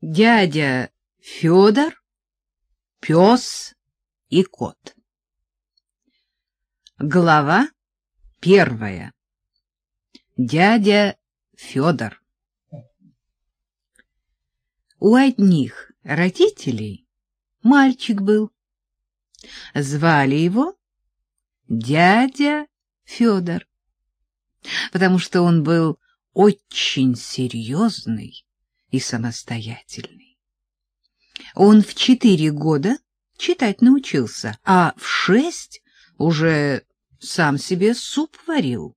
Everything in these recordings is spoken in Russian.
Дядя Федор, пес и кот. Глава первая. Дядя Федор. У одних родителей мальчик был. Звали его дядя Федор, потому что он был очень серьезный и самостоятельный. Он в четыре года читать научился, а в шесть уже сам себе суп варил.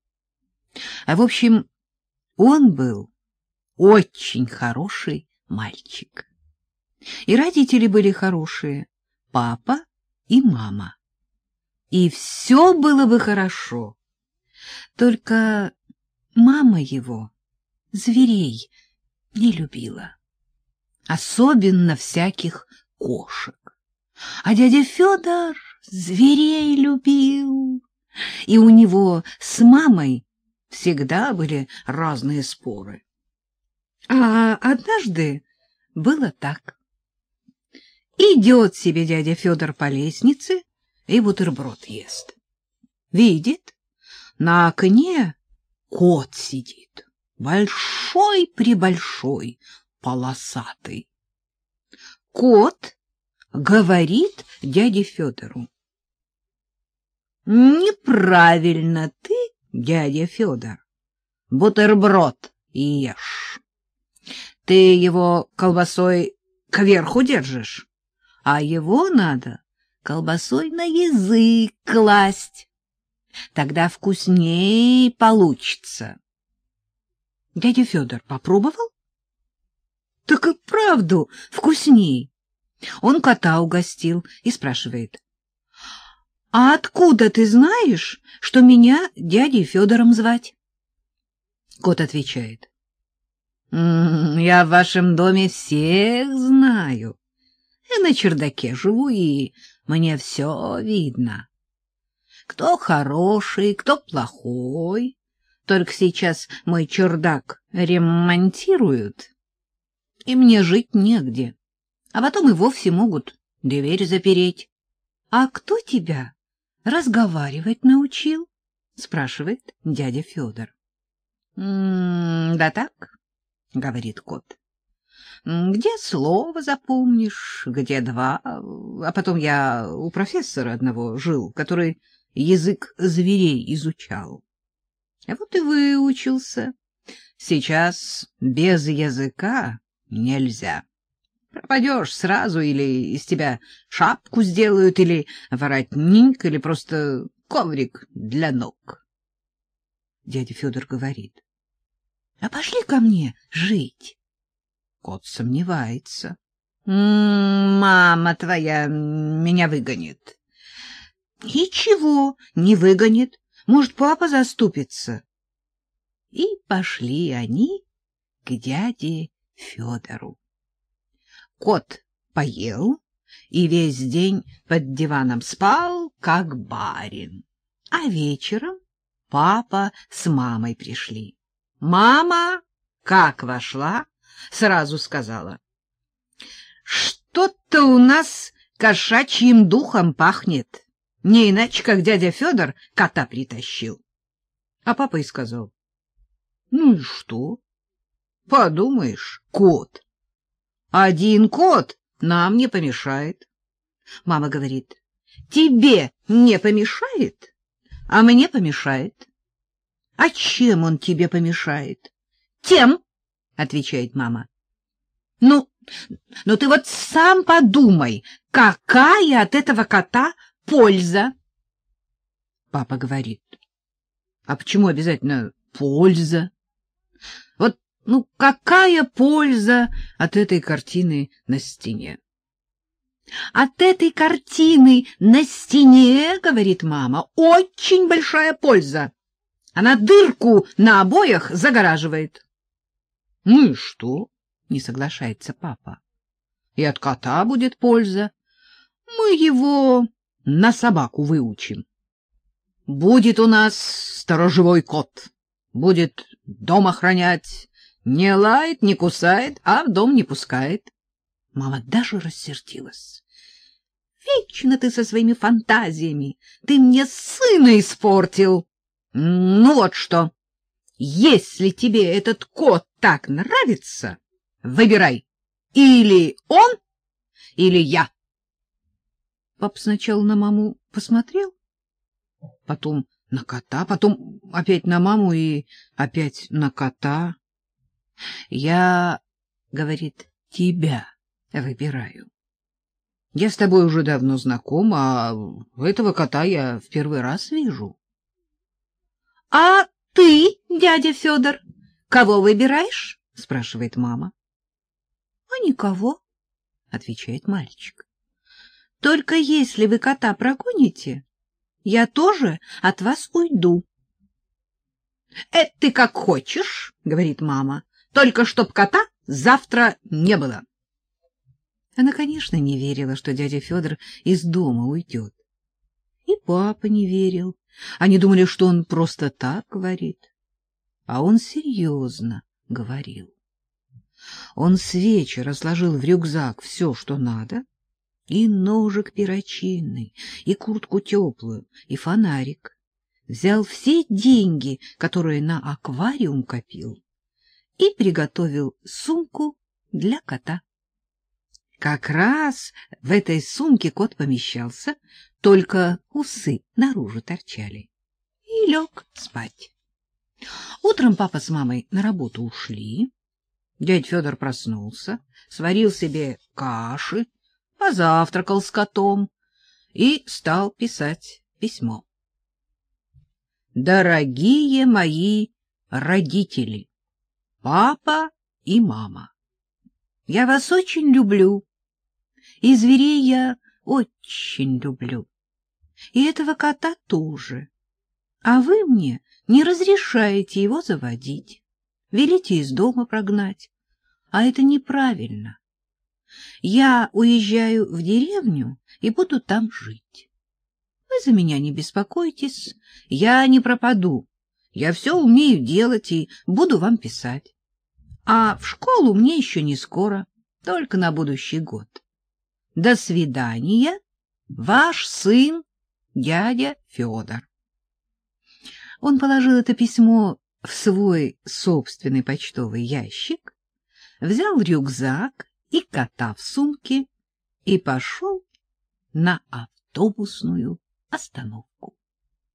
А в общем, он был очень хороший мальчик. И родители были хорошие, папа и мама. И все было бы хорошо. Только мама его, зверей, не любила. Особенно всяких кошек. А дядя Федор зверей любил. И у него с мамой всегда были разные споры. А однажды было так. Идет себе дядя Федор по лестнице и бутерброд ест. Видит, на окне кот сидит большой-пребольшой, полосатый. Кот говорит дяде Федору. Неправильно ты, дядя Федор, бутерброд ешь. Ты его колбасой кверху держишь, а его надо колбасой на язык класть. Тогда вкусней получится. Дядя Федор попробовал? Так и правду вкусней. Он кота угостил и спрашивает. — А откуда ты знаешь, что меня дядей Федором звать? Кот отвечает. — Я в вашем доме всех знаю. Я на чердаке живу, и мне все видно. Кто хороший, кто плохой. Только сейчас мой чердак ремонтируют, и мне жить негде. А потом и вовсе могут дверь запереть. — А кто тебя разговаривать научил? — спрашивает дядя Федор. — Да так, — говорит кот. — Где слово запомнишь, где два. А потом я у профессора одного жил, который язык зверей изучал. А вот и выучился. Сейчас без языка нельзя. Пропадешь сразу, или из тебя шапку сделают, или воротник, или просто коврик для ног. Дядя Федор говорит. — А пошли ко мне жить. Кот сомневается. — Мама твоя меня выгонит. — Ничего не выгонит. Может, папа заступится? И пошли они к дяде Федору. Кот поел и весь день под диваном спал, как барин. А вечером папа с мамой пришли. Мама, как вошла, сразу сказала. — Что-то у нас кошачьим духом пахнет. Не иначе, как дядя Федор кота притащил. А папа и сказал. — Ну и что? Подумаешь, кот. Один кот нам не помешает. Мама говорит. — Тебе не помешает, а мне помешает. — А чем он тебе помешает? — Тем, — отвечает мама. — Ну, ну ты вот сам подумай, какая от этого кота польза. Папа говорит, а почему обязательно польза? Вот, ну, какая польза от этой картины на стене? От этой картины на стене, говорит мама, очень большая польза. Она дырку на обоях загораживает. Ну и что? Не соглашается папа. И от кота будет польза. Мы его на собаку выучим. Будет у нас сторожевой кот, будет дом охранять, Не лает, не кусает, а в дом не пускает. Мама даже рассердилась. Вечно ты со своими фантазиями. Ты мне сына испортил. Ну вот что. Если тебе этот кот так нравится, выбирай. Или он, или я. Пап сначала на маму посмотрел, потом на кота, потом опять на маму и опять на кота. Я, говорит, тебя выбираю. Я с тобой уже давно знаком, а этого кота я в первый раз вижу. — А ты, дядя Федор, кого выбираешь? — спрашивает мама. — А никого, — отвечает мальчик. — Только если вы кота прогоните, я тоже от вас уйду. — Это ты как хочешь, — говорит мама, — только чтоб кота завтра не было. Она, конечно, не верила, что дядя Федор из дома уйдет. И папа не верил. Они думали, что он просто так говорит. А он серьезно говорил. Он с вечера сложил в рюкзак все, что надо, и ножик перочинный, и куртку теплую, и фонарик. Взял все деньги, которые на аквариум копил, и приготовил сумку для кота. Как раз в этой сумке кот помещался, только усы наружу торчали. И лег спать. Утром папа с мамой на работу ушли. Дядь Федор проснулся, сварил себе каши, позавтракал с котом и стал писать письмо. Дорогие мои родители, папа и мама, я вас очень люблю, и зверей я очень люблю, и этого кота тоже. А вы мне не разрешаете его заводить, велите из дома прогнать, а это неправильно. Я уезжаю в деревню и буду там жить. Вы за меня не беспокойтесь, я не пропаду. Я все умею делать и буду вам писать. А в школу мне еще не скоро, только на будущий год. До свидания, ваш сын, дядя Федор. Он положил это письмо в свой собственный почтовый ящик, взял рюкзак и кота в сумке и пошел на автобусную остановку.